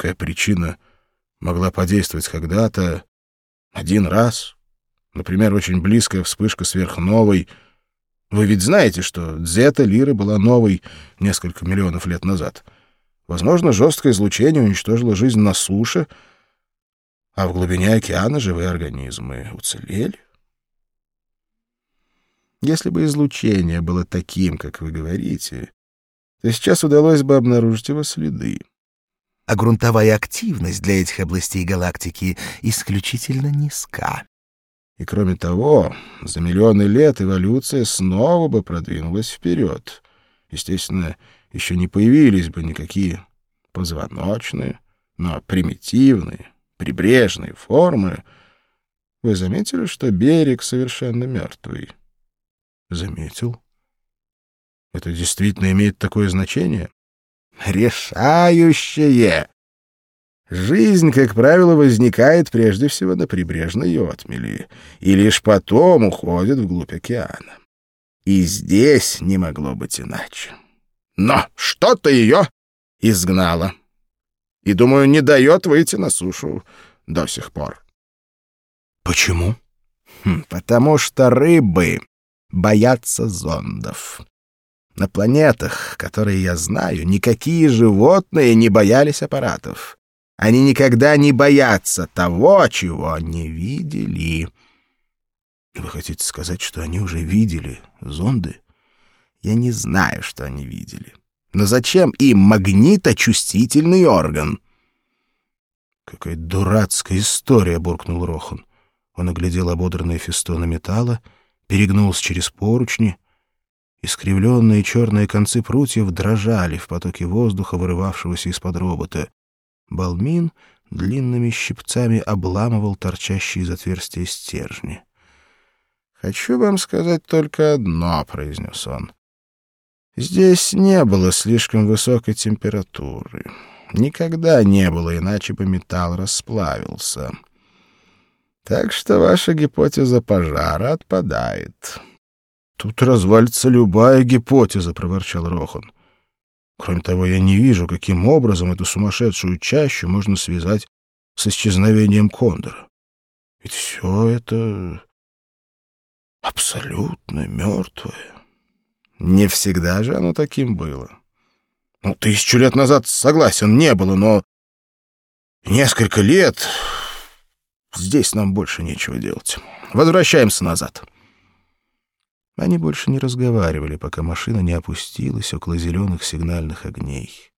такая причина могла подействовать когда-то один раз. Например, очень близкая вспышка сверхновой. Вы ведь знаете, что дзета Лиры была новой несколько миллионов лет назад. Возможно, жесткое излучение уничтожило жизнь на суше, а в глубине океана живые организмы уцелели. Если бы излучение было таким, как вы говорите, то сейчас удалось бы обнаружить его следы. А грунтовая активность для этих областей галактики исключительно низка. И кроме того, за миллионы лет эволюция снова бы продвинулась вперед. Естественно, еще не появились бы никакие позвоночные, но примитивные, прибрежные формы. Вы заметили, что берег совершенно мертвый? Заметил. Это действительно имеет такое значение? Решающее! Жизнь, как правило, возникает прежде всего на прибрежной отмели и лишь потом уходит вглубь океана. И здесь не могло быть иначе. Но что-то ее изгнало. И, думаю, не дает выйти на сушу до сих пор. Почему? Хм, потому что рыбы боятся зондов. На планетах, которые я знаю, никакие животные не боялись аппаратов. Они никогда не боятся того, чего не видели. Вы хотите сказать, что они уже видели зонды? Я не знаю, что они видели. Но зачем им магниточувствительный орган? Какая дурацкая история, буркнул Рохан. Он оглядел ободранные фестоны металла, перегнулся через поручни. Искривленные черные концы прутьев дрожали в потоке воздуха, вырывавшегося из-под робота. Балмин длинными щипцами обламывал торчащие из отверстия стержни. «Хочу вам сказать только одно», — произнес он. «Здесь не было слишком высокой температуры. Никогда не было, иначе бы металл расплавился. Так что ваша гипотеза пожара отпадает». «Тут развалится любая гипотеза», — проворчал Рохан. Кроме того, я не вижу, каким образом эту сумасшедшую чащу можно связать с исчезновением Кондора. Ведь все это абсолютно мертвое. Не всегда же оно таким было. Ну, тысячу лет назад, согласен, не было, но несколько лет здесь нам больше нечего делать. Возвращаемся назад. Они больше не разговаривали, пока машина не опустилась около зеленых сигнальных огней.